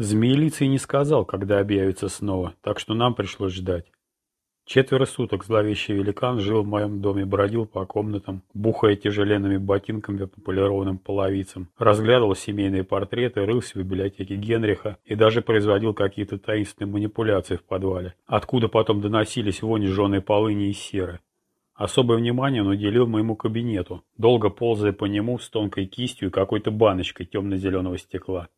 Змеелицый не сказал, когда объявится снова, так что нам пришлось ждать. Четверо суток зловещий великан жил в моем доме, бродил по комнатам, бухая тяжеленными ботинками по полированным половицам, разглядывал семейные портреты, рылся в библиотеке Генриха и даже производил какие-то таинственные манипуляции в подвале, откуда потом доносились вони жженой полыни и серы. Особое внимание он уделил моему кабинету, долго ползая по нему с тонкой кистью и какой-то баночкой темно-зеленого стекла.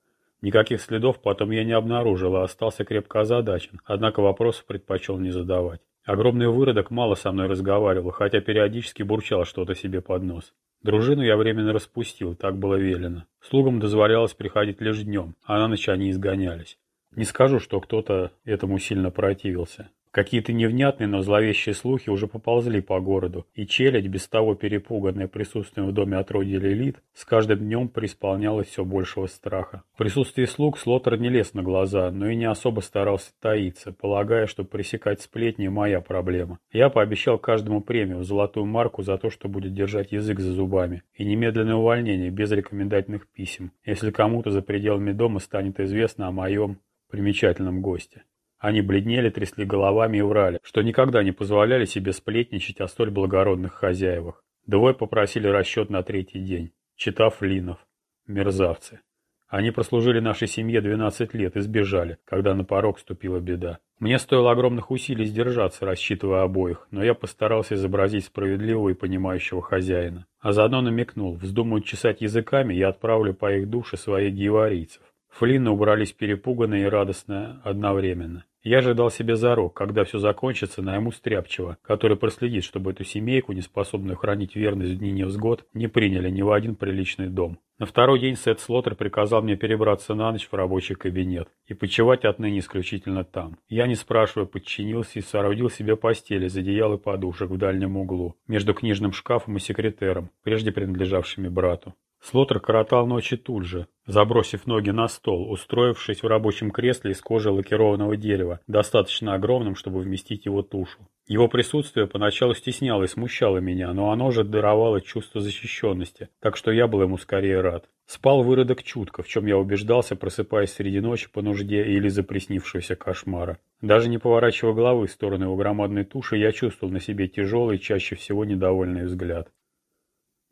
Никаких следов потом я не обнаружил, а остался крепко озадачен, однако вопросов предпочел не задавать. Огромный выродок мало со мной разговаривал, хотя периодически бурчал что-то себе под нос. Дружину я временно распустил, так было велено. Слугам дозволялось приходить лишь днем, а на ночь они изгонялись. Не скажу, что кто-то этому сильно противился. Какие-то невнятные, но зловещие слухи уже поползли по городу, и челядь, без того перепуганная присутствием в доме отродья Лилит, с каждым днем преисполнялась все большего страха. В присутствии слуг Слотер не лез на глаза, но и не особо старался таиться, полагая, что пресекать сплетни – моя проблема. Я пообещал каждому премию, золотую марку за то, что будет держать язык за зубами, и немедленное увольнение без рекомендательных писем, если кому-то за пределами дома станет известно о моем примечательном госте. Они бледнели, трясли головами и врали, что никогда не позволяли себе сплетничать о столь благородных хозяевах. Двое попросили расчет на третий день, читав Линов. Мерзавцы. Они прослужили нашей семье 12 лет и сбежали, когда на порог ступила беда. Мне стоило огромных усилий сдержаться, рассчитывая обоих, но я постарался изобразить справедливого и понимающего хозяина. А заодно намекнул, вздумают чесать языками, я отправлю по их душе своих геварийцев. Флинны убрались перепуганные и радостные одновременно. Я ожидал себе зарок, когда все закончится, найму стряпчего, который проследит, чтобы эту семейку, неспособную хранить верность в дни невзгод, не приняли ни в один приличный дом. На второй день Сет Слоттер приказал мне перебраться на ночь в рабочий кабинет и почевать отныне исключительно там. Я, не спрашивая, подчинился и соорудил себе постель из одеял и подушек в дальнем углу, между книжным шкафом и секретером, прежде принадлежавшими брату. Слотер коротал ночи тут же, забросив ноги на стол, устроившись в рабочем кресле из кожи лакированного дерева, достаточно огромным, чтобы вместить его тушу. Его присутствие поначалу стесняло и смущало меня, но оно же даровало чувство защищенности, так что я был ему скорее рад. Спал выродок чутко, в чем я убеждался, просыпаясь среди ночи по нужде или за приснившегося кошмара. Даже не поворачивая головы в сторону его громадной туши, я чувствовал на себе тяжелый, чаще всего недовольный взгляд.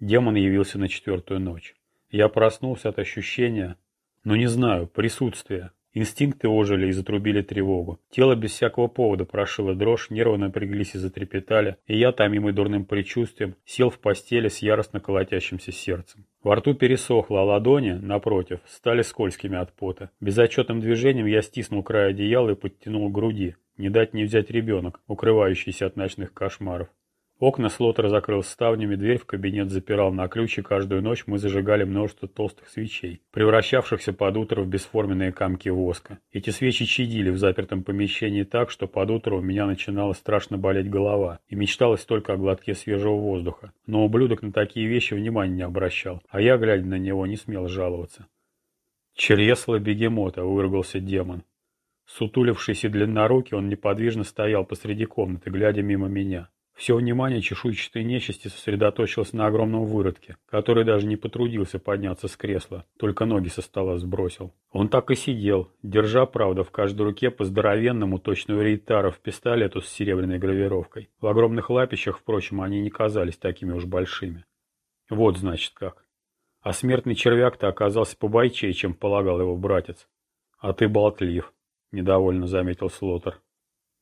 Демон явился на четвертую ночь. Я проснулся от ощущения, ну не знаю, присутствия. Инстинкты ожили и затрубили тревогу. Тело без всякого повода прошило дрожь, нервы напряглись и затрепетали, и я, томимый дурным предчувствием, сел в постели с яростно колотящимся сердцем. Во рту пересохло, а ладони, напротив, стали скользкими от пота. Безотчетным движением я стиснул край одеяла и подтянул к груди. Не дать не взять ребенок, укрывающийся от ночных кошмаров. Окна Слотер закрыл ставнями, дверь в кабинет запирал на ключ, и каждую ночь мы зажигали множество толстых свечей, превращавшихся под утро в бесформенные камки воска. Эти свечи чадили в запертом помещении так, что под утро у меня начинала страшно болеть голова, и мечталось только о глотке свежего воздуха. Но ублюдок на такие вещи внимания не обращал, а я, глядя на него, не смел жаловаться. «Чресло бегемота», — выругался демон. Сутулившись и длиннорукий, он неподвижно стоял посреди комнаты, глядя мимо меня. Все внимание чешуйчатой нечисти сосредоточилось на огромном выродке, который даже не потрудился подняться с кресла, только ноги со стола сбросил. Он так и сидел, держа, правда, в каждой руке по здоровенному, точно рейтаров, пистолету с серебряной гравировкой. В огромных лапищах, впрочем, они не казались такими уж большими. Вот, значит, как. А смертный червяк-то оказался побойчее, чем полагал его братец. А ты болтлив, недовольно заметил Слотер.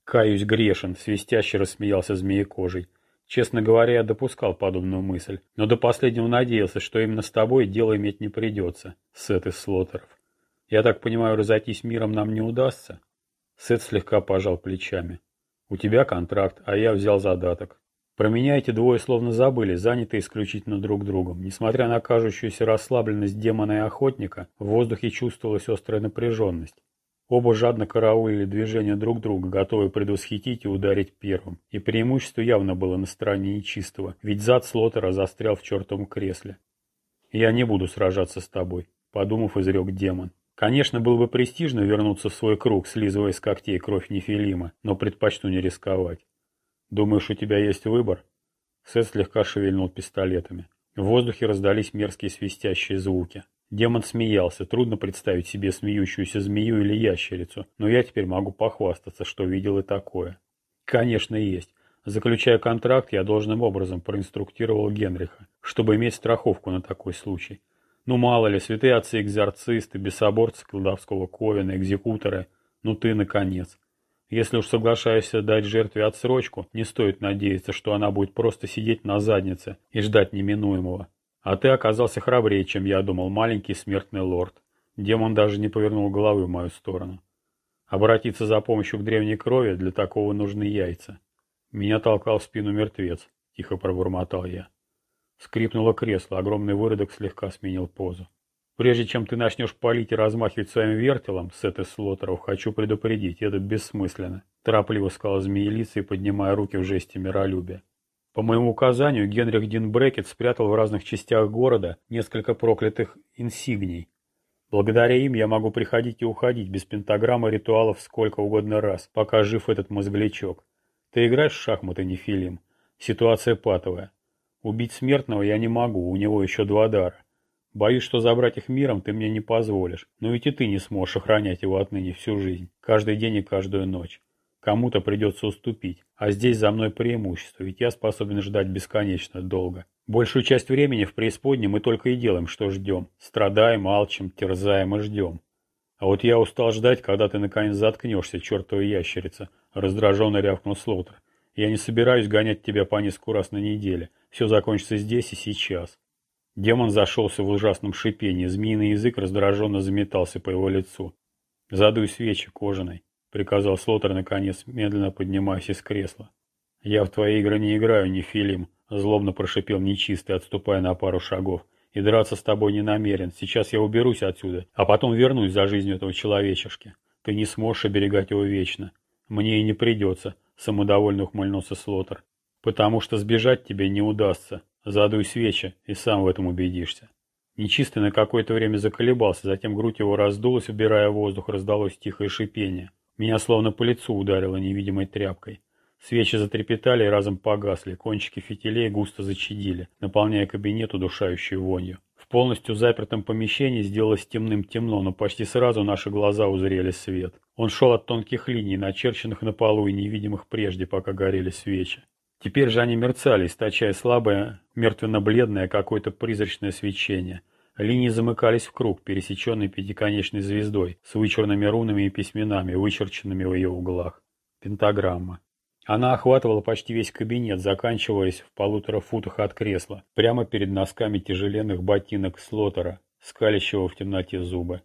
«Каюсь грешен», — свистяще рассмеялся змеекожий. «Честно говоря, я допускал подобную мысль, но до последнего надеялся, что именно с тобой дело иметь не придется, Сет из Слотеров. Я так понимаю, разойтись миром нам не удастся?» Сет слегка пожал плечами. «У тебя контракт, а я взял задаток. Про меня эти двое словно забыли, заняты исключительно друг другом. Несмотря на кажущуюся расслабленность демона и охотника, в воздухе чувствовалась острая напряженность. Оба жадно караулили движения друг друга, готовые предвосхитить и ударить первым. И преимущество явно было на стороне нечистого, ведь зад Слотера застрял в чертовом кресле. «Я не буду сражаться с тобой», — подумав, изрек демон. Конечно, было бы престижно вернуться в свой круг, слизывая с когтей кровь Нефилима, но предпочту не рисковать. «Думаешь, у тебя есть выбор?» Сет слегка шевельнул пистолетами. В воздухе раздались мерзкие свистящие звуки. Демон смеялся. Трудно представить себе смеющуюся змею или ящерицу, но я теперь могу похвастаться, что видел и такое. Конечно, есть. Заключая контракт, я должным образом проинструктировал Генриха, чтобы иметь страховку на такой случай. Ну мало ли, святые отцы-экзорцисты, бесоборцы колдовского ковена, экзекуторы. Ну ты, наконец. Если уж соглашаешься дать жертве отсрочку, не стоит надеяться, что она будет просто сидеть на заднице и ждать неминуемого. А ты оказался храбрее, чем я думал, маленький смертный лорд. Демон даже не повернул головы в мою сторону. Обратиться за помощью к древней крови, для такого нужны яйца. Меня толкал в спину мертвец, тихо пробормотал я. Скрипнуло кресло, огромный выродок слегка сменил позу. Прежде чем ты начнешь палить и размахивать своим вертелом, Сет из Слотеров, хочу предупредить, это бессмысленно. Торопливо сказал змеелица и поднимая руки в жесте миролюбия. По моему указанию, Генрих Дин Брекет спрятал в разных частях города несколько проклятых инсигний. Благодаря им я могу приходить и уходить без пентаграммы ритуалов сколько угодно раз, пока жив этот мозглячок. Ты играешь в шахматы, Нефилим? Ситуация патовая. Убить смертного я не могу, у него еще два дара. Боюсь, что забрать их миром ты мне не позволишь, но ведь и ты не сможешь охранять его отныне всю жизнь, каждый день и каждую ночь. Кому-то придется уступить, а здесь за мной преимущество, ведь я способен ждать бесконечно долго. Большую часть времени в преисподней мы только и делаем, что ждем. Страдаем, алчим, терзаем и ждем. А вот я устал ждать, когда ты наконец заткнешься, чертова ящерица, раздраженно рявкнул Слоутер. Я не собираюсь гонять тебя по нескольку раз на неделе. Все закончится здесь и сейчас. Демон зашелся в ужасном шипении, змеиный язык раздраженно заметался по его лицу. «Задуй свечи кожаной», — приказал Слотер, наконец, медленно поднимаясь из кресла. «Я в твои игры не играю, не Филим», — злобно прошипел нечистый, отступая на пару шагов. «И драться с тобой не намерен. Сейчас я уберусь отсюда, а потом вернусь за жизнью этого человечешки. Ты не сможешь оберегать его вечно. Мне и не придется», — самодовольно ухмыльнулся Слотер. «Потому что сбежать тебе не удастся. Задуй свечи, и сам в этом убедишься. Нечистый на какое-то время заколебался, затем грудь его раздулась, убирая воздух, раздалось тихое шипение. Меня словно по лицу ударило невидимой тряпкой. Свечи затрепетали и разом погасли, кончики фитилей густо зачадили, наполняя кабинет удушающей вонью. В полностью запертом помещении сделалось темным темно, но почти сразу наши глаза узрели свет. Он шел от тонких линий, начерченных на полу и невидимых прежде, пока горели свечи. Теперь же они мерцали, источая слабое, мертвенно-бледное какое-то призрачное свечение. Линии замыкались в круг, пересеченный пятиконечной звездой, с вычурными рунами и письменами, вычерченными в ее углах. Пентаграмма. Она охватывала почти весь кабинет, заканчиваясь в полутора футах от кресла, прямо перед носками тяжеленных ботинок слотера, скалящего в темноте зубы.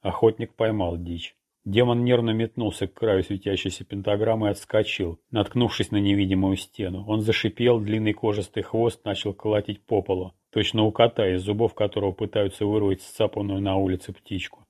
Охотник поймал дичь. Демон нервно метнулся к краю светящейся пентаграммы и отскочил, наткнувшись на невидимую стену. Он зашипел, длинный кожистый хвост начал колотить по полу, точно у кота, из зубов которого пытаются вырвать сцапанную на улице птичку.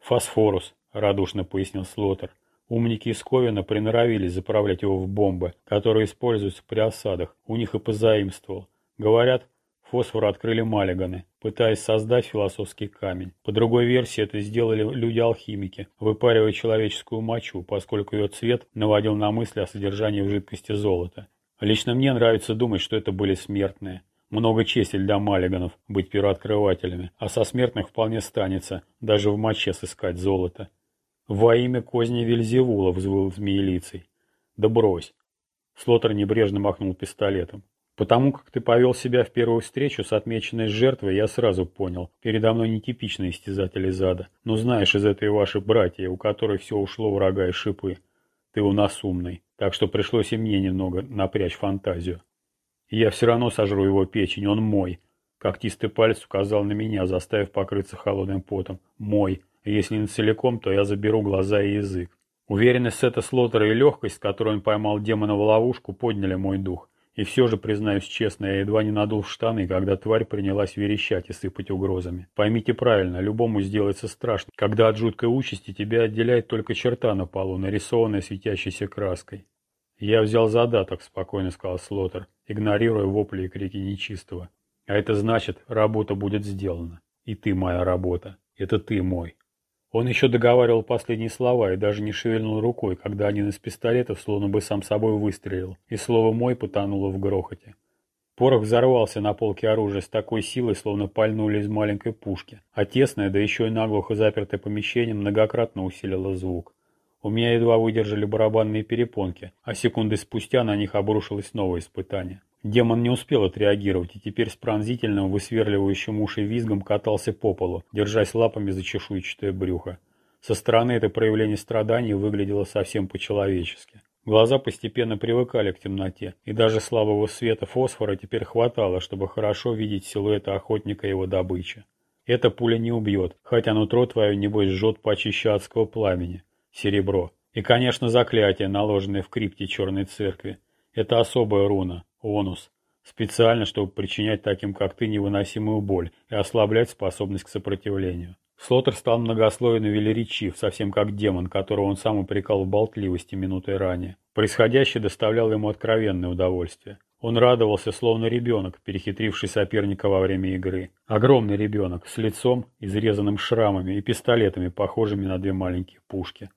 «Фосфорус», — радушно пояснил Слотер. Умники из Ковина приноровились заправлять его в бомбы, которые используются при осадах. У них и позаимствовал. Говорят, Фосфор открыли Маллиганы, пытаясь создать философский камень. По другой версии это сделали люди-алхимики, выпаривая человеческую мочу, поскольку ее цвет наводил на мысли о содержании в жидкости золота. Лично мне нравится думать, что это были смертные. Много чести для Маллиганов быть первооткрывателями, а со смертных вполне станется даже в моче сыскать золото. Во имя козни Вельзевула взвыл змеелицей. Да брось. Слотер небрежно махнул пистолетом. Потому как ты повел себя в первую встречу с отмеченной жертвой, я сразу понял. Передо мной нетипичные истязатели зада. Но знаешь, из этой вашей братья, у которой все ушло в рога и шипы. Ты у нас умный, так что пришлось и мне немного напрячь фантазию. Я все равно сожру его печень, он мой. Когтистый палец указал на меня, заставив покрыться холодным потом. Мой. Если не целиком, то я заберу глаза и язык. Уверенность Сета Слотера и легкость, с которой он поймал демона в ловушку, подняли мой дух. И все же, признаюсь честно, я едва не надул в штаны, когда тварь принялась верещать и сыпать угрозами. Поймите правильно, любому сделается страшно, когда от жуткой участи тебя отделяет только черта на полу, нарисованная светящейся краской. «Я взял задаток», — спокойно сказал Слотер, игнорируя вопли и крики нечистого. «А это значит, работа будет сделана. И ты моя работа. Это ты мой». Он еще договаривал последние слова и даже не шевельнул рукой, когда один из пистолетов словно бы сам собой выстрелил, и слово «мой» потонуло в грохоте. Порох взорвался на полке оружия с такой силой, словно пальнули из маленькой пушки, а тесное, да еще и наглухо запертое помещение многократно усилило звук. У меня едва выдержали барабанные перепонки, а секунды спустя на них обрушилось новое испытание. Демон не успел отреагировать и теперь с пронзительным, высверливающим уши визгом катался по полу, держась лапами за чешуйчатое брюхо. Со стороны это проявление страданий выглядело совсем по-человечески. Глаза постепенно привыкали к темноте, и даже слабого света фосфора теперь хватало, чтобы хорошо видеть силуэты охотника и его добычи. Эта пуля не убьет, хотя нутро твое, небось, жжет почище адского пламени. Серебро. И, конечно, заклятие, наложенное в крипте Черной Церкви. Это особая руна, онус. Специально, чтобы причинять таким, как ты, невыносимую боль и ослаблять способность к сопротивлению. Слотер стал многослойно велеречив, совсем как демон, которого он сам упрекал в болтливости минутой ранее. Происходящее доставляло ему откровенное удовольствие. Он радовался, словно ребенок, перехитривший соперника во время игры. Огромный ребенок, с лицом, изрезанным шрамами и пистолетами, похожими на две маленькие пушки.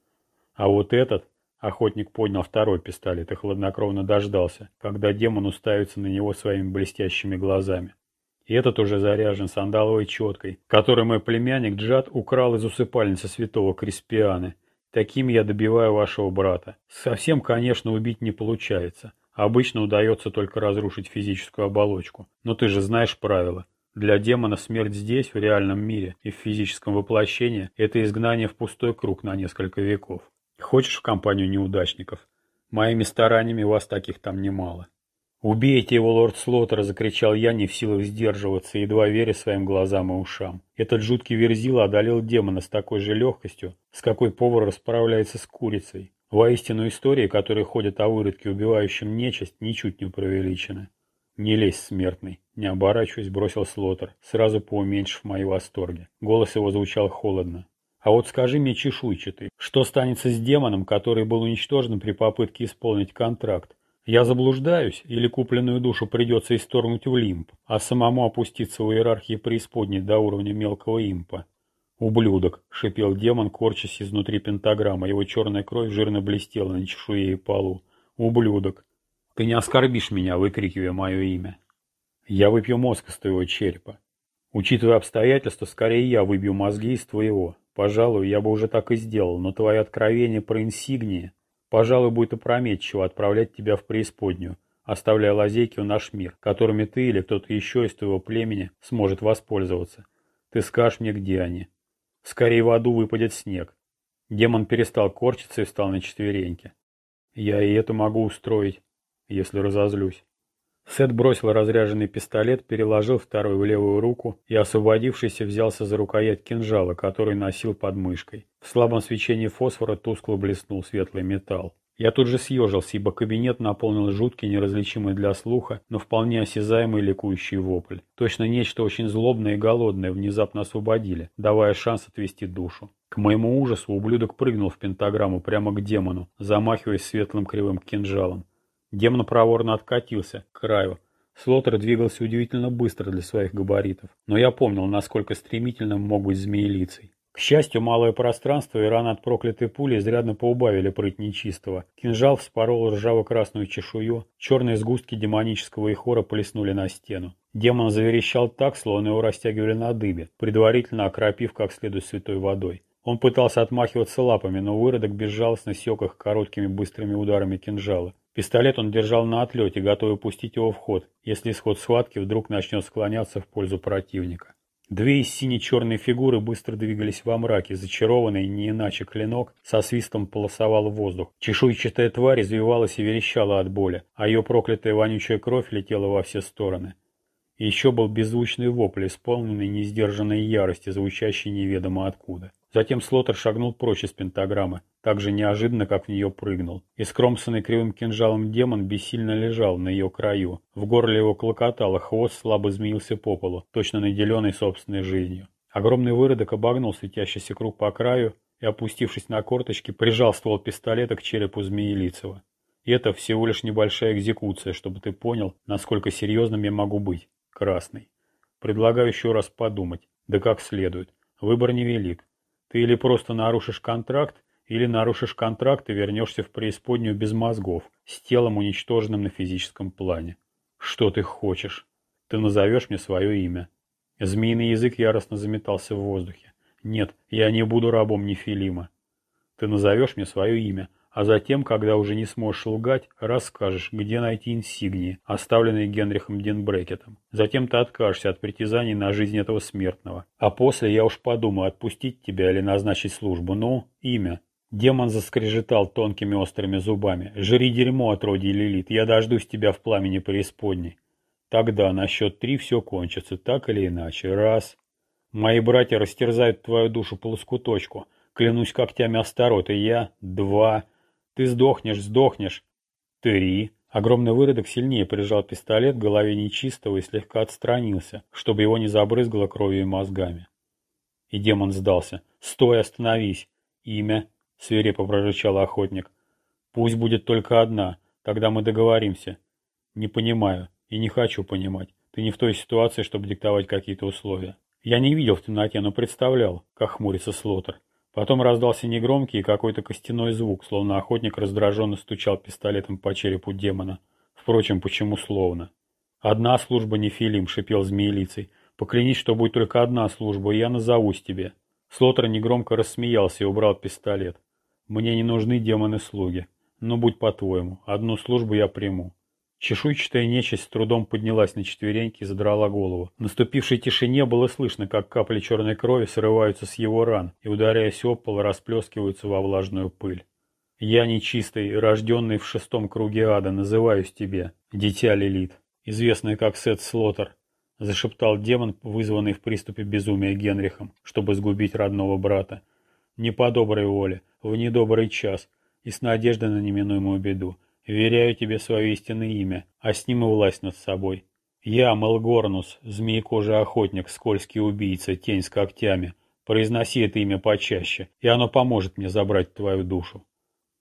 А вот этот, охотник поднял второй пистолет и хладнокровно дождался, когда демон уставится на него своими блестящими глазами. И этот уже заряжен сандаловой четкой, которую мой племянник Джад украл из усыпальницы святого Криспианы. Таким я добиваю вашего брата. Совсем, конечно, убить не получается. Обычно удается только разрушить физическую оболочку. Но ты же знаешь правила. Для демона смерть здесь, в реальном мире и в физическом воплощении, это изгнание в пустой круг на несколько веков. Хочешь в компанию неудачников? Моими стараниями вас таких там немало. «Убейте его, лорд Слоттер!» — закричал я, не в силах сдерживаться, едва веря своим глазам и ушам. Этот жуткий верзила одолел демона с такой же легкостью, с какой повар расправляется с курицей. Воистину истории, которые ходят о выродке, убивающем нечисть, ничуть не преувеличены. «Не лезь, смертный!» — не оборачиваясь, бросил Слоттер, сразу поуменьшив мои восторги. Голос его звучал холодно. «А вот скажи мне, чешуйчатый, что станется с демоном, который был уничтожен при попытке исполнить контракт? Я заблуждаюсь, или купленную душу придется исторгнуть в лимб, а самому опуститься в иерархии преисподней до уровня мелкого импа. «Ублюдок!» — шипел демон, корчась изнутри пентаграммы. Его черная кровь жирно блестела на чешуе и полу. «Ублюдок! Ты не оскорбишь меня, выкрикивая мое имя. Я выпью мозг из твоего черепа. Учитывая обстоятельства, скорее я выбью мозги из твоего. Пожалуй, я бы уже так и сделал, но твои откровения про инсигнии Пожалуй, будет опрометчиво отправлять тебя в преисподнюю, оставляя лазейки в наш мир, которыми ты или кто-то еще из твоего племени сможет воспользоваться. Ты скажешь мне, где они. Скорее в аду выпадет снег. Демон перестал корчиться и встал на четвереньки. Я и это могу устроить, если разозлюсь. Сет бросил разряженный пистолет, переложил второй в левую руку и, освободившийся, взялся за рукоять кинжала, который носил под мышкой. В слабом свечении фосфора тускло блеснул светлый металл. Я тут же съежился, ибо кабинет наполнил жуткий, неразличимый для слуха, но вполне осязаемый ликующий вопль. Точно нечто очень злобное и голодное внезапно освободили, давая шанс отвести душу. К моему ужасу ублюдок прыгнул в пентаграмму прямо к демону, замахиваясь светлым кривым кинжалом. Демон проворно откатился к краю. Слотер двигался удивительно быстро для своих габаритов, но я помнил, насколько стремительным мог быть змеелицей. К счастью, малое пространство и раны от проклятой пули изрядно поубавили прыть нечистого. Кинжал вспорол ржаво-красную чешую, черные сгустки демонического ихора плеснули на стену. Демон заверещал так, словно его растягивали на дыбе, предварительно окропив как следует святой водой. Он пытался отмахиваться лапами, но выродок безжалостно сёк их короткими быстрыми ударами кинжала. Пистолет он держал на отлете, готовый пустить его в ход, если исход схватки вдруг начнет склоняться в пользу противника. Две из сине-черной фигуры быстро двигались во мраке, зачарованный не иначе клинок со свистом полосовал воздух. Чешуйчатая тварь извивалась и верещала от боли, а ее проклятая вонючая кровь летела во все стороны. И еще был беззвучный вопль, исполненный несдержанной ярости, звучащий неведомо откуда. Затем Слотер шагнул прочь из пентаграммы, так же неожиданно, как в нее прыгнул. Искромсанный кривым кинжалом демон бессильно лежал на ее краю. В горле его клокотало, хвост слабо змеился по полу, точно наделенный собственной жизнью. Огромный выродок обогнул светящийся круг по краю и, опустившись на корточки, прижал ствол пистолета к черепу Змеелицева. И это всего лишь небольшая экзекуция, чтобы ты понял, насколько серьезным я могу быть, Красный. Предлагаю еще раз подумать, да как следует. Выбор невелик. Ты или просто нарушишь контракт, или нарушишь контракт и вернешься в преисподнюю без мозгов, с телом уничтоженным на физическом плане. Что ты хочешь? Ты назовешь мне свое имя. Змеиный язык яростно заметался в воздухе. Нет, я не буду рабом Нефилима. Ты назовешь мне свое имя, а затем, когда уже не сможешь лгать, расскажешь, где найти инсигнии, оставленные Генрихом Денбрекетом. Затем ты откажешься от притязаний на жизнь этого смертного. А после я уж подумаю, отпустить тебя или назначить службу. Ну, имя. Демон заскрежетал тонкими острыми зубами. «Жри дерьмо, отродье Лилит, я дождусь тебя в пламени преисподней». Тогда на счет три все кончится, так или иначе. Раз. Мои братья растерзают твою душу по лоскуточку. Клянусь когтями Астарот, и я. Два. Ты сдохнешь, сдохнешь. Три. Огромный выродок сильнее прижал пистолет к голове нечистого и слегка отстранился, чтобы его не забрызгало кровью и мозгами. И демон сдался. «Стой, остановись!» «Имя?» — свирепо прорычал охотник. «Пусть будет только одна, тогда мы договоримся». «Не понимаю и не хочу понимать. Ты не в той ситуации, чтобы диктовать какие-то условия». Я не видел в темноте, но представлял, как хмурится Слотер. Потом раздался негромкий какой-то костяной звук, словно охотник раздраженно стучал пистолетом по черепу демона. Впрочем, почему словно? «Одна служба не Филим», — шипел змеелицей. «Поклянись, что будет только одна служба, и я назовусь тебе». Слотер негромко рассмеялся и убрал пистолет. Мне не нужны демоны-слуги. Но будь по-твоему, одну службу я приму. Чешуйчатая нечисть с трудом поднялась на четвереньки и задрала голову. В наступившей тишине было слышно, как капли черной крови срываются с его ран и, ударяясь об пол, расплескиваются во влажную пыль. «Я нечистый, рожденный в шестом круге ада, называюсь тебе, дитя Лилит, известный как Сет Слотер», — зашептал демон, вызванный в приступе безумия Генрихом, чтобы сгубить родного брата. «Не по доброй воле, в недобрый час и с надеждой на неминуемую беду. Веряю тебе свое истинное имя, а с ним и власть над собой. Я, Малгорнус, змеекожий охотник, скользкий убийца, тень с когтями. Произноси это имя почаще, и оно поможет мне забрать твою душу.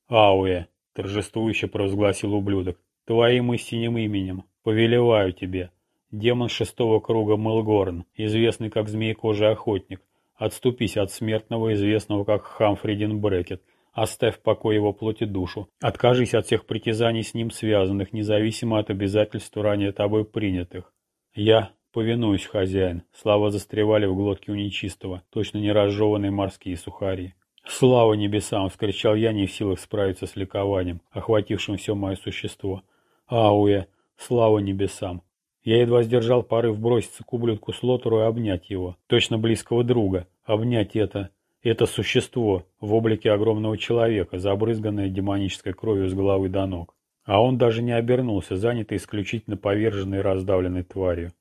Ауэ, торжествующе провозгласил ублюдок, твоим истинным именем, повелеваю тебе. Демон шестого круга Мелгорн, известный как змеекожий охотник, Отступись от смертного, известного как Хамфридин Брекет. Оставь в покое его плоть и душу. Откажись от всех притязаний с ним связанных, независимо от обязательств ранее тобой принятых. Я повинуюсь, хозяин. Слава застревали в глотке у нечистого, точно не разжеванные морские сухари. «Слава небесам!» — вскричал я, не в силах справиться с ликованием, охватившим все мое существо. «Ауэ! Слава небесам! Я едва сдержал порыв броситься к ублюдку Слотеру и обнять его, точно близкого друга, обнять это, это существо в облике огромного человека, забрызганное демонической кровью с головы до ног. А он даже не обернулся, занятый исключительно поверженной и раздавленной тварью.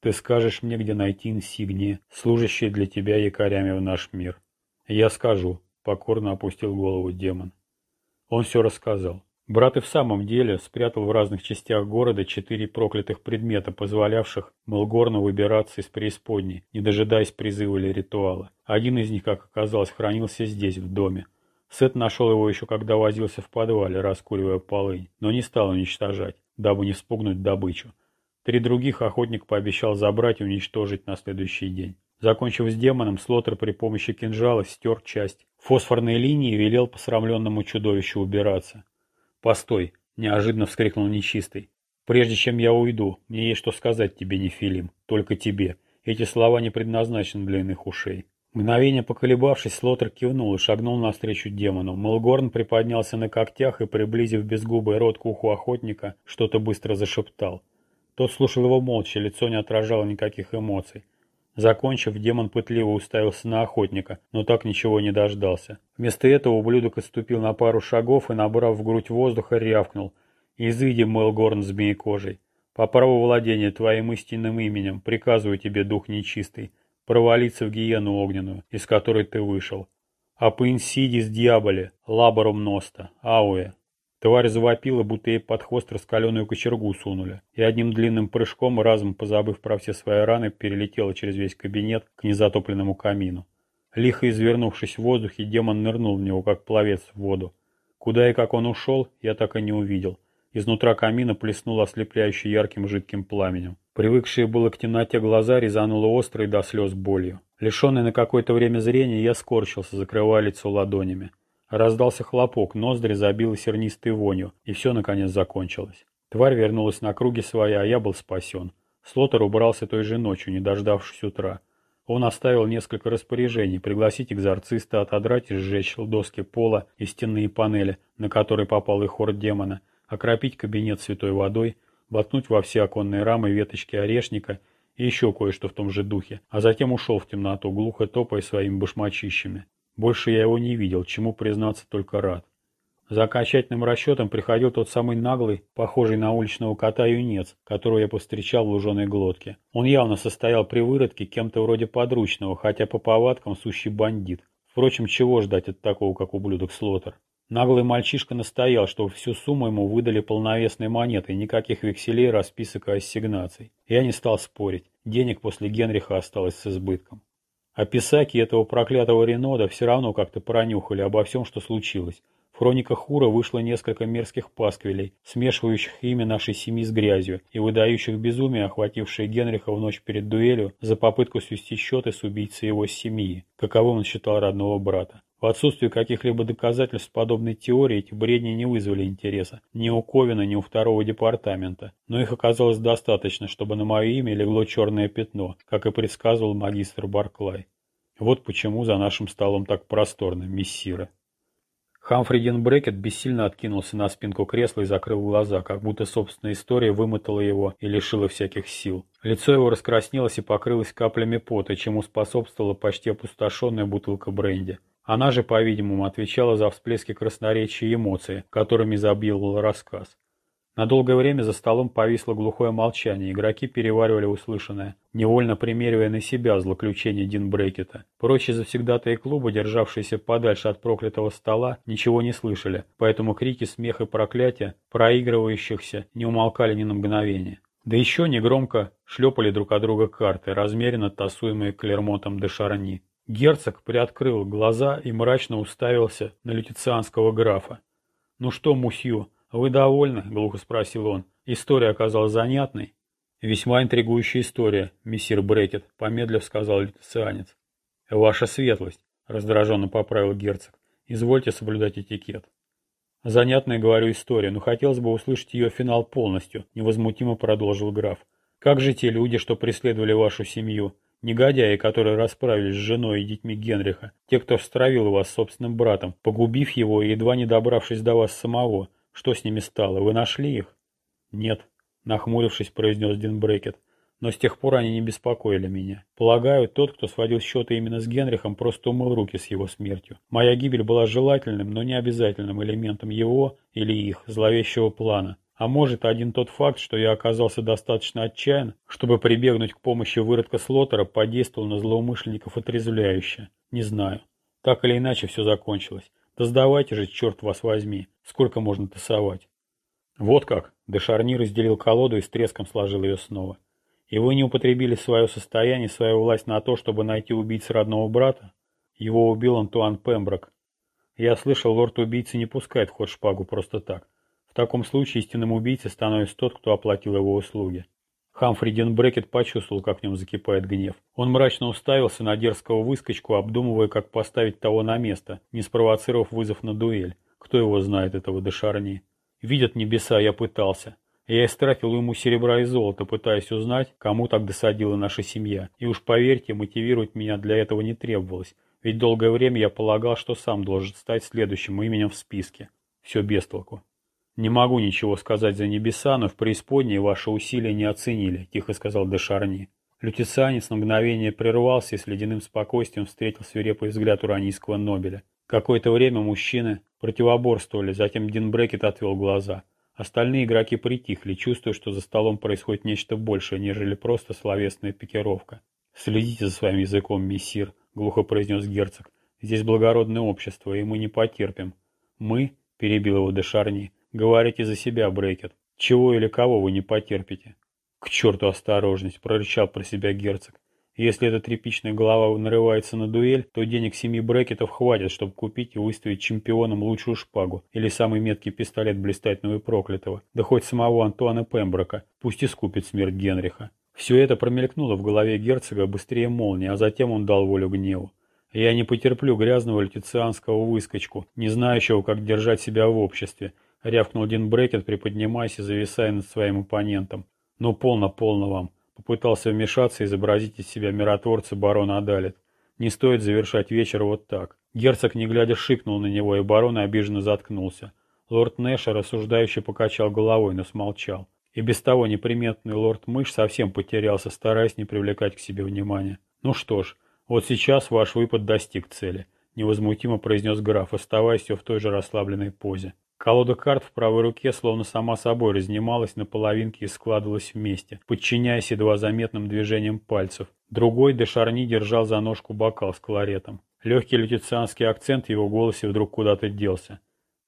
Ты скажешь мне, где найти инсигнии, служащие для тебя якорями в наш мир. Я скажу, покорно опустил голову демон. Он все рассказал. Брат и в самом деле спрятал в разных частях города четыре проклятых предмета, позволявших Мелгорну выбираться из преисподней, не дожидаясь призыва или ритуала. Один из них, как оказалось, хранился здесь, в доме. Сет нашел его еще когда возился в подвале, раскуривая полынь, но не стал уничтожать, дабы не спугнуть добычу. Три других охотник пообещал забрать и уничтожить на следующий день. Закончив с демоном, Слотер при помощи кинжала стер часть фосфорной линии и велел посрамленному чудовищу убираться. «Постой!» — неожиданно вскрикнул нечистый. «Прежде чем я уйду, мне есть что сказать тебе, Нефилим, только тебе. Эти слова не предназначены для иных ушей». Мгновение поколебавшись, Слотер кивнул и шагнул навстречу демону. Мелгорн приподнялся на когтях и, приблизив безгубый рот к уху охотника, что-то быстро зашептал. Тот слушал его молча, лицо не отражало никаких эмоций. Закончив, демон пытливо уставился на охотника, но так ничего не дождался. Вместо этого ублюдок отступил на пару шагов и, набрав в грудь воздуха, рявкнул. «Изыди, Мэлгорн змеекожий. По праву владения твоим истинным именем приказываю тебе, дух нечистый, провалиться в гиену огненную, из которой ты вышел. А по инсидис дьяволе, лаборум носта, ауэ, Тварь завопила, будто ей под хвост раскаленную кочергу сунули, и одним длинным прыжком, разом позабыв про все свои раны, перелетела через весь кабинет к незатопленному камину. Лихо извернувшись в воздухе, демон нырнул в него, как пловец в воду. Куда и как он ушел, я так и не увидел. Изнутра камина плеснуло ослепляюще ярким жидким пламенем. Привыкшие было к темноте глаза резануло острой до слез болью. Лишенный на какое-то время зрения, я скорчился, закрывая лицо ладонями. Раздался хлопок, ноздри забило сернистой вонью, и все наконец закончилось. Тварь вернулась на круги своя, а я был спасен. Слотер убрался той же ночью, не дождавшись утра. Он оставил несколько распоряжений, пригласить экзорциста, отодрать и сжечь доски пола и стенные панели, на которые попал и хор демона, окропить кабинет святой водой, воткнуть во все оконные рамы веточки орешника и еще кое-что в том же духе, а затем ушел в темноту, глухо топая своими башмачищами. Больше я его не видел, чему признаться только рад. За окончательным расчетом приходил тот самый наглый, похожий на уличного кота юнец, которого я повстречал в луженой глотке. Он явно состоял при выродке кем-то вроде подручного, хотя по повадкам сущий бандит. Впрочем, чего ждать от такого, как ублюдок Слотер? Наглый мальчишка настоял, что всю сумму ему выдали полновесной монетой, никаких векселей, расписок и ассигнаций. Я не стал спорить. Денег после Генриха осталось с избытком. А писаки этого проклятого Ренода все равно как-то пронюхали обо всем, что случилось. В хрониках Хура вышло несколько мерзких пасквилей, смешивающих имя нашей семьи с грязью и выдающих безумие, охватившее Генриха в ночь перед дуэлью за попытку свести счеты с убийцей его семьи, каковым он считал родного брата. В отсутствие каких-либо доказательств подобной теории эти бредни не вызвали интереса ни у Ковина, ни у второго департамента, но их оказалось достаточно, чтобы на мое имя легло черное пятно, как и предсказывал магистр Барклай. Вот почему за нашим столом так просторно, мессира. Хамфридин Брекет бессильно откинулся на спинку кресла и закрыл глаза, как будто собственная история вымотала его и лишила всяких сил. Лицо его раскраснелось и покрылось каплями пота, чему способствовала почти опустошенная бутылка бренди. Она же, по-видимому, отвечала за всплески красноречия и эмоций, которыми забил рассказ. На долгое время за столом повисло глухое молчание, игроки переваривали услышанное, невольно примеривая на себя злоключение Дин Брекета. Прочие завсегдатые клуба, державшиеся подальше от проклятого стола, ничего не слышали, поэтому крики, смех и проклятия, проигрывающихся, не умолкали ни на мгновение. Да еще негромко шлепали друг от друга карты, размеренно тасуемые Клермонтом де Шарни. Герцог приоткрыл глаза и мрачно уставился на лютицианского графа. «Ну что, мусью, «Вы довольны?» — глухо спросил он. «История оказалась занятной?» «Весьма интригующая история, мессир Брекет», — помедлив сказал летицианец. «Ваша светлость», — раздраженно поправил герцог. «Извольте соблюдать этикет». «Занятная, говорю, история, но хотелось бы услышать ее финал полностью», — невозмутимо продолжил граф. «Как же те люди, что преследовали вашу семью? Негодяи, которые расправились с женой и детьми Генриха, те, кто стравил вас собственным братом, погубив его и едва не добравшись до вас самого, что с ними стало? Вы нашли их? Нет, нахмурившись, произнес Дин Брекет. Но с тех пор они не беспокоили меня. Полагаю, тот, кто сводил счеты именно с Генрихом, просто умыл руки с его смертью. Моя гибель была желательным, но не обязательным элементом его или их зловещего плана. А может, один тот факт, что я оказался достаточно отчаян, чтобы прибегнуть к помощи выродка Слотера, подействовал на злоумышленников отрезвляюще. Не знаю. Так или иначе, все закончилось. Да сдавайте же, черт вас возьми. Сколько можно тасовать? Вот как. Дешарни разделил колоду и с треском сложил ее снова. И вы не употребили свое состояние, свою власть на то, чтобы найти убийц родного брата? Его убил Антуан Пемброк. Я слышал, лорд-убийца не пускает в ход шпагу просто так. В таком случае истинным убийцей становится тот, кто оплатил его услуги. Хамфри Брекет почувствовал, как в нем закипает гнев. Он мрачно уставился на дерзкого выскочку, обдумывая, как поставить того на место, не спровоцировав вызов на дуэль. Кто его знает, этого Дешарни? Видят небеса, я пытался. Я истратил ему серебра и золото, пытаясь узнать, кому так досадила наша семья. И уж поверьте, мотивировать меня для этого не требовалось. Ведь долгое время я полагал, что сам должен стать следующим именем в списке. Все без толку. «Не могу ничего сказать за небеса, но в преисподней ваши усилия не оценили», — тихо сказал Дешарни. Лютицианец на мгновение прервался и с ледяным спокойствием встретил свирепый взгляд уранийского Нобеля. Какое-то время мужчины противоборствовали, затем Дин Брекет отвел глаза. Остальные игроки притихли, чувствуя, что за столом происходит нечто большее, нежели просто словесная пикировка. «Следите за своим языком, мессир», — глухо произнес герцог. «Здесь благородное общество, и мы не потерпим». «Мы?» — перебил его Дешарни. Говорите за себя, Брекет. Чего или кого вы не потерпите? К черту осторожность, прорычал про себя герцог. Если эта тряпичная голова нарывается на дуэль, то денег семьи брекетов хватит, чтобы купить и выставить чемпионом лучшую шпагу или самый меткий пистолет блистательного и проклятого, да хоть самого Антуана Пемброка, пусть и скупит смерть Генриха. Все это промелькнуло в голове герцога быстрее молнии, а затем он дал волю гневу. Я не потерплю грязного лютицианского выскочку, не знающего, как держать себя в обществе, — рявкнул Дин Брекет, приподнимаясь и зависая над своим оппонентом. «Ну, полно-полно вам!» — попытался вмешаться и изобразить из себя миротворца барон Адалит. «Не стоит завершать вечер вот так». Герцог, не глядя, шикнул на него, и барон обиженно заткнулся. Лорд Нэша рассуждающе покачал головой, но смолчал. И без того неприметный лорд-мышь совсем потерялся, стараясь не привлекать к себе внимания. «Ну что ж, вот сейчас ваш выпад достиг цели», — невозмутимо произнес граф, оставаясь все в той же расслабленной позе. Колода карт в правой руке словно сама собой разнималась на половинки и складывалась вместе, подчиняясь едва заметным движениям пальцев. Другой де Шарни держал за ножку бокал с кларетом. Легкий лютицианский акцент в его голосе вдруг куда-то делся.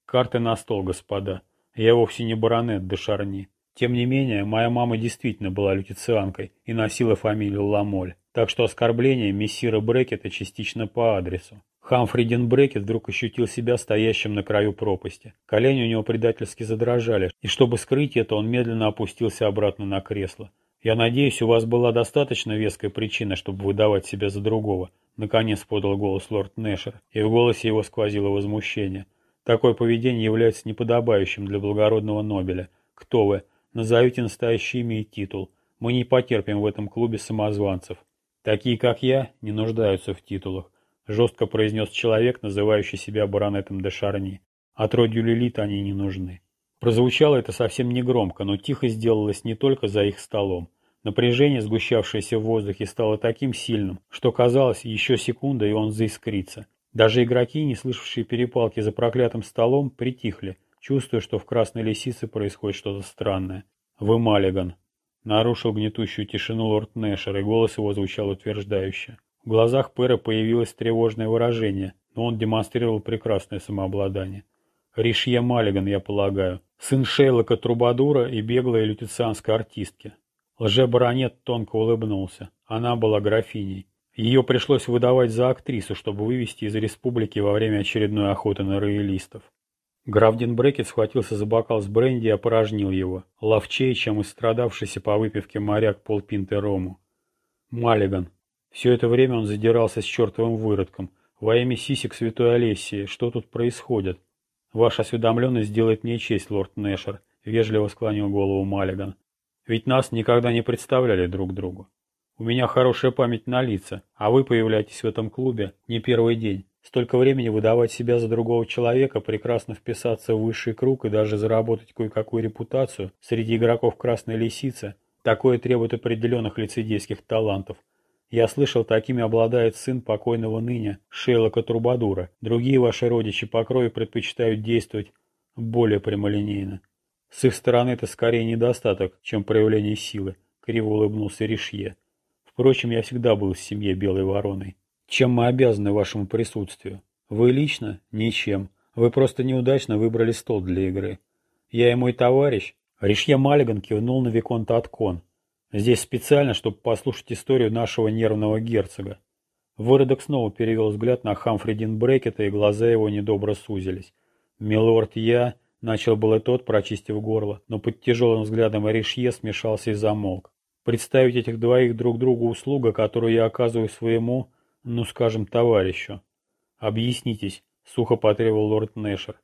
«Карты на стол, господа. Я вовсе не баронет де Шарни. Тем не менее, моя мама действительно была лютицианкой и носила фамилию Ламоль, так что оскорбление мессира Брекета частично по адресу. Хамфри Брекет вдруг ощутил себя стоящим на краю пропасти. Колени у него предательски задрожали, и чтобы скрыть это, он медленно опустился обратно на кресло. «Я надеюсь, у вас была достаточно веская причина, чтобы выдавать себя за другого», — наконец подал голос лорд Нэшер, и в голосе его сквозило возмущение. «Такое поведение является неподобающим для благородного Нобеля. Кто вы? Назовите настоящее имя и титул. Мы не потерпим в этом клубе самозванцев. Такие, как я, не нуждаются в титулах. — жестко произнес человек, называющий себя баронетом де Шарни. Отродью Лилит они не нужны. Прозвучало это совсем негромко, но тихо сделалось не только за их столом. Напряжение, сгущавшееся в воздухе, стало таким сильным, что казалось, еще секунда, и он заискрится. Даже игроки, не слышавшие перепалки за проклятым столом, притихли, чувствуя, что в Красной Лисице происходит что-то странное. «Вы Маллиган», — нарушил гнетущую тишину лорд Нэшер, и голос его звучал утверждающе. В глазах Пэра появилось тревожное выражение, но он демонстрировал прекрасное самообладание. Ришье Маллиган, я полагаю. Сын Шейлока Трубадура и беглой лютицианской артистки. Лже-баронет тонко улыбнулся. Она была графиней. Ее пришлось выдавать за актрису, чтобы вывести из республики во время очередной охоты на роялистов. Граф Брекет схватился за бокал с бренди и опорожнил его, ловчей, чем истрадавшийся по выпивке моряк полпинты рому. Маллиган, все это время он задирался с чертовым выродком. Во имя сисек святой Олесии, что тут происходит? Ваша осведомленность сделает мне честь, лорд Нэшер, вежливо склонил голову Маллиган. Ведь нас никогда не представляли друг другу. У меня хорошая память на лица, а вы появляетесь в этом клубе не первый день. Столько времени выдавать себя за другого человека, прекрасно вписаться в высший круг и даже заработать кое-какую репутацию среди игроков Красной Лисицы, такое требует определенных лицедейских талантов. Я слышал, такими обладает сын покойного ныне, Шейлока Трубадура. Другие ваши родичи по крови предпочитают действовать более прямолинейно. С их стороны это скорее недостаток, чем проявление силы, криво улыбнулся Ришье. Впрочем, я всегда был в семье Белой Вороной. Чем мы обязаны вашему присутствию? Вы лично? Ничем. Вы просто неудачно выбрали стол для игры. Я и мой товарищ, Ришье Маллиган кивнул на Виконта Аткон, Здесь специально, чтобы послушать историю нашего нервного герцога. Выродок снова перевел взгляд на Хамфри Брекета, и глаза его недобро сузились. «Милорд, я...» — начал было тот, прочистив горло, но под тяжелым взглядом Ришье смешался и замолк. «Представить этих двоих друг другу услуга, которую я оказываю своему, ну, скажем, товарищу». «Объяснитесь», — сухо потребовал лорд Нэшер.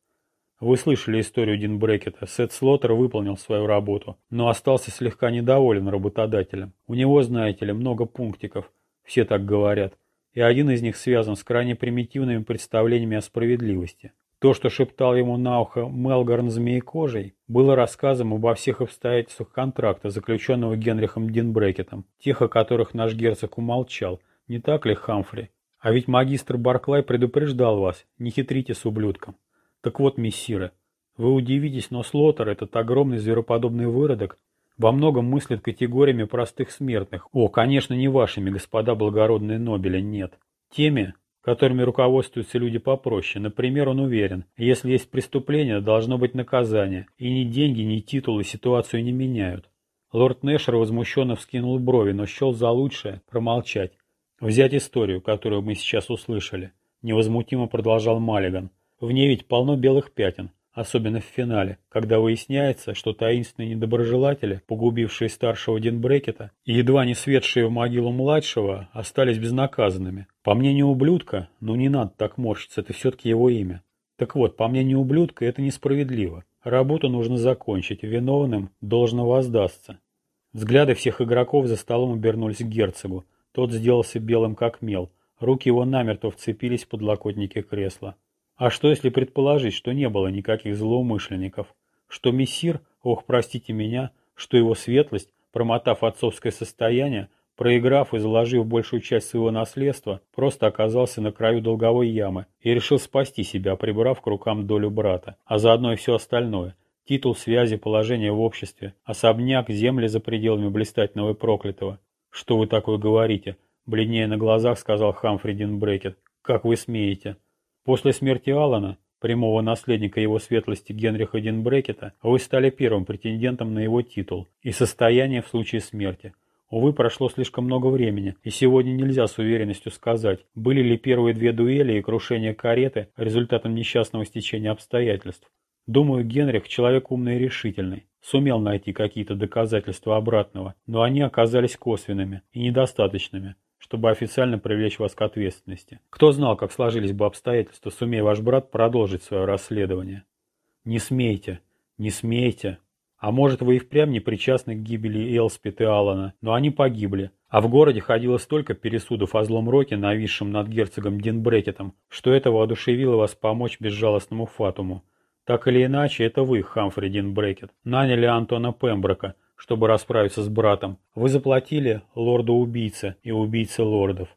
Вы слышали историю Дин Брекета. Сет Слоттер выполнил свою работу, но остался слегка недоволен работодателем. У него, знаете ли, много пунктиков. Все так говорят. И один из них связан с крайне примитивными представлениями о справедливости. То, что шептал ему на ухо Мелгарн Змеекожий, было рассказом обо всех обстоятельствах контракта, заключенного Генрихом Динбрекетом, тех, о которых наш герцог умолчал. Не так ли, Хамфри? А ведь магистр Барклай предупреждал вас, не хитрите с ублюдком. Так вот, мессиры, вы удивитесь, но Слотер, этот огромный звероподобный выродок, во многом мыслит категориями простых смертных. О, конечно, не вашими, господа благородные Нобеля, нет. Теми, которыми руководствуются люди попроще. Например, он уверен, если есть преступление, должно быть наказание, и ни деньги, ни титулы ситуацию не меняют. Лорд Нэшер возмущенно вскинул брови, но счел за лучшее промолчать. Взять историю, которую мы сейчас услышали. Невозмутимо продолжал Маллиган. В ней ведь полно белых пятен, особенно в финале, когда выясняется, что таинственные недоброжелатели, погубившие старшего Динбрекета и едва не светшие в могилу младшего, остались безнаказанными. По мнению ублюдка, ну не надо так морщиться, это все-таки его имя. Так вот, по мнению ублюдка, это несправедливо. Работу нужно закончить, виновным должно воздастся. Взгляды всех игроков за столом обернулись к герцогу. Тот сделался белым как мел. Руки его намертво вцепились в подлокотники кресла. А что если предположить, что не было никаких злоумышленников? Что мессир, ох, простите меня, что его светлость, промотав отцовское состояние, проиграв и заложив большую часть своего наследства, просто оказался на краю долговой ямы и решил спасти себя, прибрав к рукам долю брата, а заодно и все остальное. Титул, связи, положение в обществе, особняк, земли за пределами блистательного и проклятого. «Что вы такое говорите?» — бледнее на глазах сказал Хамфри Динбрекет. «Как вы смеете?» После смерти Алана, прямого наследника его светлости Генриха Динбрекета, вы стали первым претендентом на его титул и состояние в случае смерти. Увы, прошло слишком много времени, и сегодня нельзя с уверенностью сказать, были ли первые две дуэли и крушение кареты результатом несчастного стечения обстоятельств. Думаю, Генрих человек умный и решительный. Сумел найти какие-то доказательства обратного, но они оказались косвенными и недостаточными, чтобы официально привлечь вас к ответственности. Кто знал, как сложились бы обстоятельства, сумея ваш брат продолжить свое расследование? Не смейте, не смейте. А может, вы и впрямь не причастны к гибели Элспет и Алана, но они погибли. А в городе ходило столько пересудов о злом роке, нависшем над герцогом Динбрекетом, что это воодушевило вас помочь безжалостному Фатуму. Так или иначе, это вы, Хамфри Динбрекет, наняли Антона Пемброка, чтобы расправиться с братом. Вы заплатили лорду-убийце и убийце лордов.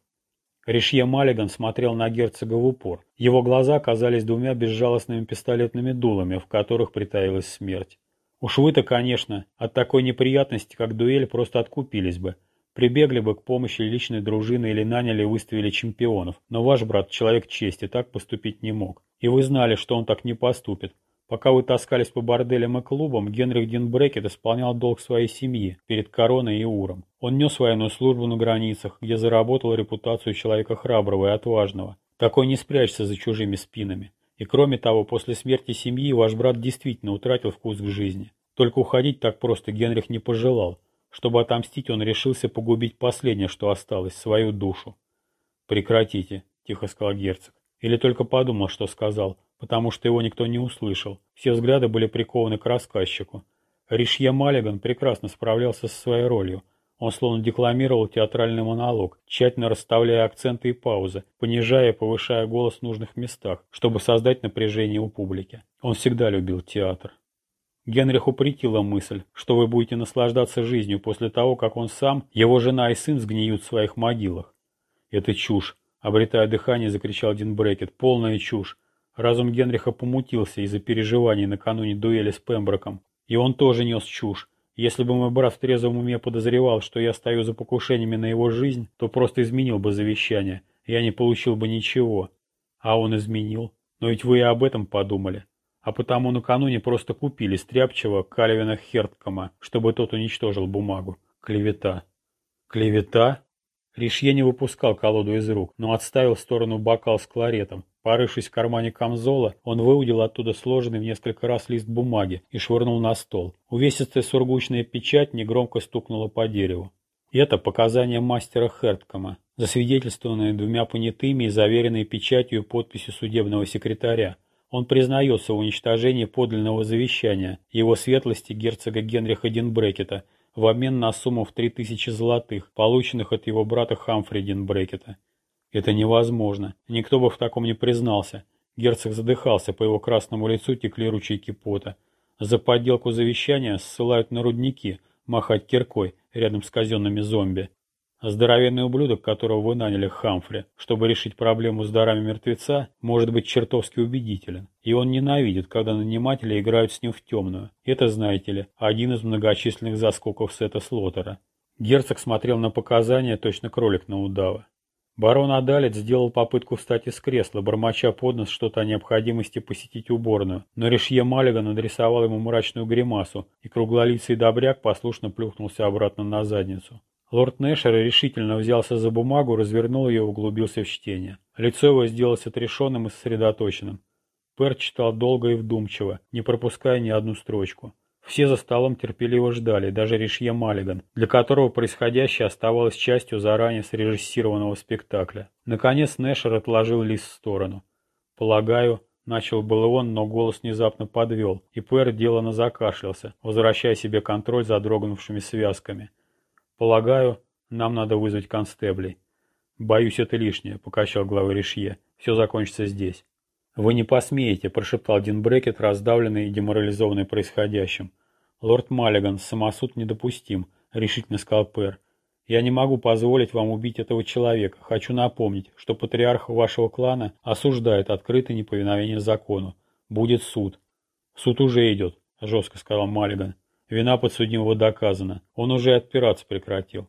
Ришье Маллиган смотрел на герцога в упор. Его глаза казались двумя безжалостными пистолетными дулами, в которых притаилась смерть. Уж вы-то, конечно, от такой неприятности, как дуэль, просто откупились бы. Прибегли бы к помощи личной дружины или наняли и выставили чемпионов. Но ваш брат, человек чести, так поступить не мог. И вы знали, что он так не поступит. Пока вы таскались по борделям и клубам, Генрих Динбрекет исполнял долг своей семьи перед короной и уром. Он нес военную службу на границах, где заработал репутацию человека храброго и отважного. Такой не спрячется за чужими спинами. И кроме того, после смерти семьи ваш брат действительно утратил вкус к жизни. Только уходить так просто Генрих не пожелал. Чтобы отомстить, он решился погубить последнее, что осталось, свою душу. «Прекратите», — тихо сказал герцог. Или только подумал, что сказал, потому что его никто не услышал. Все взгляды были прикованы к рассказчику. Ришье Маллиган прекрасно справлялся со своей ролью. Он словно декламировал театральный монолог, тщательно расставляя акценты и паузы, понижая и повышая голос в нужных местах, чтобы создать напряжение у публики. Он всегда любил театр. Генриху притила мысль, что вы будете наслаждаться жизнью после того, как он сам, его жена и сын сгниют в своих могилах. Это чушь, обретая дыхание, закричал Дин Брекет. Полная чушь. Разум Генриха помутился из-за переживаний накануне дуэли с Пемброком. И он тоже нес чушь. Если бы мой брат в трезвом уме подозревал, что я стою за покушениями на его жизнь, то просто изменил бы завещание. Я не получил бы ничего. А он изменил. Но ведь вы и об этом подумали. А потому накануне просто купили стряпчего Кальвина Херткома, чтобы тот уничтожил бумагу. Клевета. Клевета? Ришье не выпускал колоду из рук, но отставил в сторону бокал с кларетом. Порывшись в кармане камзола, он выудил оттуда сложенный в несколько раз лист бумаги и швырнул на стол. Увесистая сургучная печать негромко стукнула по дереву. Это показания мастера Херткома, засвидетельствованные двумя понятыми и заверенные печатью и подписью судебного секретаря. Он признается в уничтожении подлинного завещания его светлости герцога Генриха Динбрекета в обмен на сумму в 3000 золотых, полученных от его брата Хамфри Динбрекета. Это невозможно. Никто бы в таком не признался. Герцог задыхался, по его красному лицу текли ручейки пота. За подделку завещания ссылают на рудники, махать киркой рядом с казенными зомби. Здоровенный ублюдок, которого вы наняли Хамфри, чтобы решить проблему с дарами мертвеца, может быть чертовски убедителен. И он ненавидит, когда наниматели играют с ним в темную. Это, знаете ли, один из многочисленных заскоков Сета Слотера. Герцог смотрел на показания, точно кролик на удава. Барон Адалец сделал попытку встать из кресла, бормоча под нос что-то о необходимости посетить уборную, но Ришье Маллиган адресовал ему мрачную гримасу, и круглолицый добряк послушно плюхнулся обратно на задницу. Лорд Нэшер решительно взялся за бумагу, развернул ее и углубился в чтение. Лицо его сделалось отрешенным и сосредоточенным. Пер читал долго и вдумчиво, не пропуская ни одну строчку. Все за столом терпеливо ждали, даже Ришье Маллиган, для которого происходящее оставалось частью заранее срежиссированного спектакля. Наконец Нэшер отложил лист в сторону. «Полагаю, Начал было он, но голос внезапно подвел, и Пэр делано закашлялся, возвращая себе контроль за дрогнувшими связками. «Полагаю, нам надо вызвать констеблей». «Боюсь, это лишнее», — покачал главой Ришье. «Все закончится здесь». «Вы не посмеете», — прошептал Дин Брекет, раздавленный и деморализованный происходящим. «Лорд Маллиган, самосуд недопустим», — решительно сказал Пэр. Я не могу позволить вам убить этого человека. Хочу напомнить, что патриарх вашего клана осуждает открытое неповиновение закону. Будет суд. Суд уже идет, жестко сказал Маллиган. Вина подсудимого доказана. Он уже отпираться прекратил.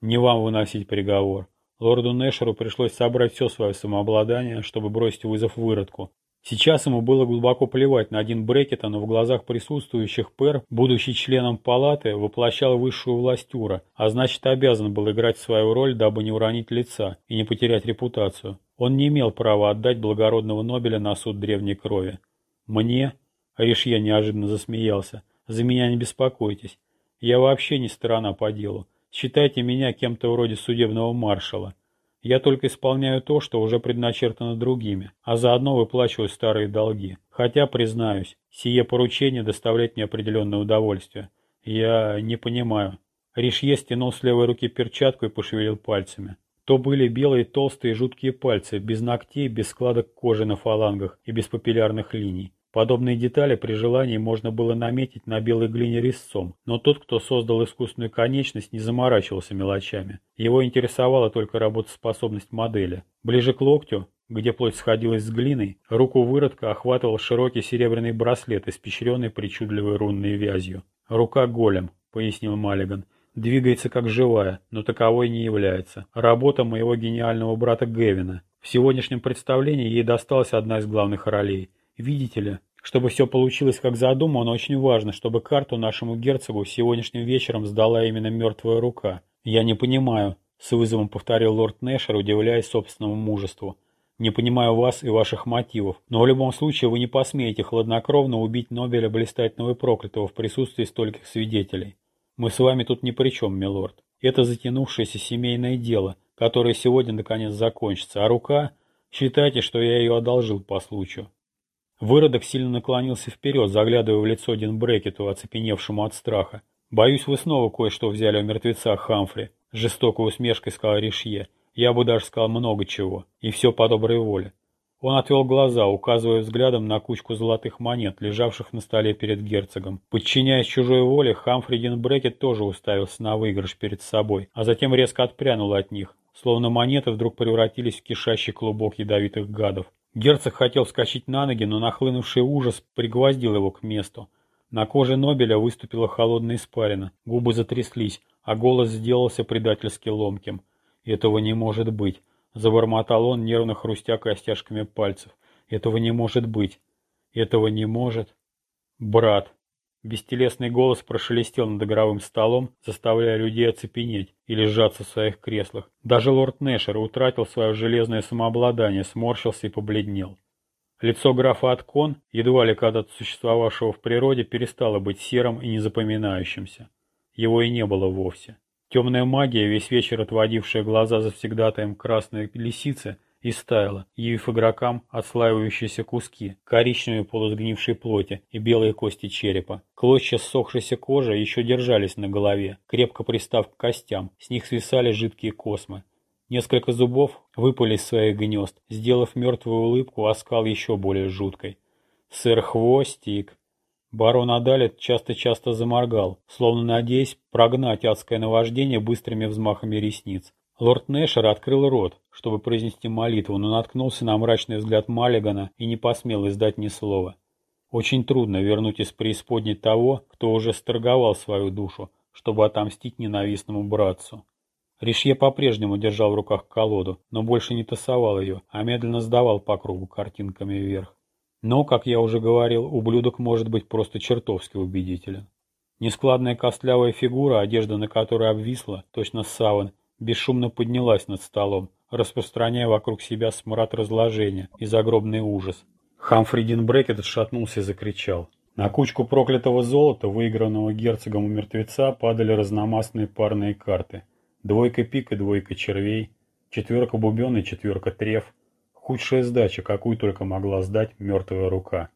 Не вам выносить приговор. Лорду Нэшеру пришлось собрать все свое самообладание, чтобы бросить вызов выродку. Сейчас ему было глубоко плевать на один Брекета, но в глазах присутствующих Пэр, будучи членом палаты, воплощал высшую власть Ура, а значит обязан был играть свою роль, дабы не уронить лица и не потерять репутацию. Он не имел права отдать благородного Нобеля на суд древней крови. «Мне?» — Ришье неожиданно засмеялся. «За меня не беспокойтесь. Я вообще не сторона по делу. Считайте меня кем-то вроде судебного маршала. Я только исполняю то, что уже предначертано другими, а заодно выплачиваю старые долги. Хотя, признаюсь, сие поручение доставляет мне определенное удовольствие. Я не понимаю. Ришье стянул с левой руки перчатку и пошевелил пальцами. То были белые толстые жуткие пальцы, без ногтей, без складок кожи на фалангах и без папиллярных линий. Подобные детали при желании можно было наметить на белой глине резцом, но тот, кто создал искусственную конечность, не заморачивался мелочами. Его интересовала только работоспособность модели. Ближе к локтю, где плоть сходилась с глиной, руку выродка охватывал широкий серебряный браслет, испещренный причудливой рунной вязью. «Рука голем», — пояснил Маллиган. «Двигается как живая, но таковой не является. Работа моего гениального брата Гевина. В сегодняшнем представлении ей досталась одна из главных ролей. Видите ли, чтобы все получилось как задумано, очень важно, чтобы карту нашему герцогу сегодняшним вечером сдала именно мертвая рука. Я не понимаю, с вызовом повторил лорд Нэшер, удивляясь собственному мужеству. Не понимаю вас и ваших мотивов, но в любом случае вы не посмеете хладнокровно убить Нобеля блистательного и проклятого в присутствии стольких свидетелей. Мы с вами тут ни при чем, милорд. Это затянувшееся семейное дело, которое сегодня наконец закончится, а рука... Считайте, что я ее одолжил по случаю. Выродок сильно наклонился вперед, заглядывая в лицо Дин Брекету, оцепеневшему от страха. «Боюсь, вы снова кое-что взяли у мертвеца Хамфри», — жестокой усмешкой сказал Ришье. «Я бы даже сказал много чего. И все по доброй воле». Он отвел глаза, указывая взглядом на кучку золотых монет, лежавших на столе перед герцогом. Подчиняясь чужой воле, Хамфри Дин Брекет тоже уставился на выигрыш перед собой, а затем резко отпрянул от них, словно монеты вдруг превратились в кишащий клубок ядовитых гадов. Герцог хотел вскочить на ноги, но нахлынувший ужас пригвоздил его к месту. На коже Нобеля выступила холодная испарина, губы затряслись, а голос сделался предательски ломким. «Этого не может быть!» — забормотал он, нервно хрустя костяшками пальцев. «Этого не может быть! Этого не может...» «Брат!» Бестелесный голос прошелестел над игровым столом, заставляя людей оцепенеть или сжаться в своих креслах. Даже лорд Нэшер утратил свое железное самообладание, сморщился и побледнел. Лицо графа Аткон, едва ли когда-то существовавшего в природе, перестало быть серым и незапоминающимся. Его и не было вовсе. Темная магия, весь вечер отводившая глаза завсегдатаем красной лисицы, и стаяла, явив игрокам отслаивающиеся куски, коричневые полусгнившей плоти и белые кости черепа. Клочья ссохшейся кожи еще держались на голове, крепко пристав к костям, с них свисали жидкие космы. Несколько зубов выпали из своих гнезд, сделав мертвую улыбку, оскал еще более жуткой. «Сэр Хвостик!» Барон Адалет часто-часто заморгал, словно надеясь прогнать адское наваждение быстрыми взмахами ресниц. Лорд Нэшер открыл рот, чтобы произнести молитву, но наткнулся на мрачный взгляд Маллигана и не посмел издать ни слова. Очень трудно вернуть из преисподней того, кто уже сторговал свою душу, чтобы отомстить ненавистному братцу. Ришье по-прежнему держал в руках колоду, но больше не тасовал ее, а медленно сдавал по кругу картинками вверх. Но, как я уже говорил, ублюдок может быть просто чертовски убедителен. Нескладная костлявая фигура, одежда на которой обвисла, точно саван, бесшумно поднялась над столом, распространяя вокруг себя смрад разложения и загробный ужас. Хамфри Динбрекет отшатнулся и закричал. На кучку проклятого золота, выигранного герцогом у мертвеца, падали разномастные парные карты. Двойка пик и двойка червей, четверка бубен и четверка треф, Худшая сдача, какую только могла сдать мертвая рука.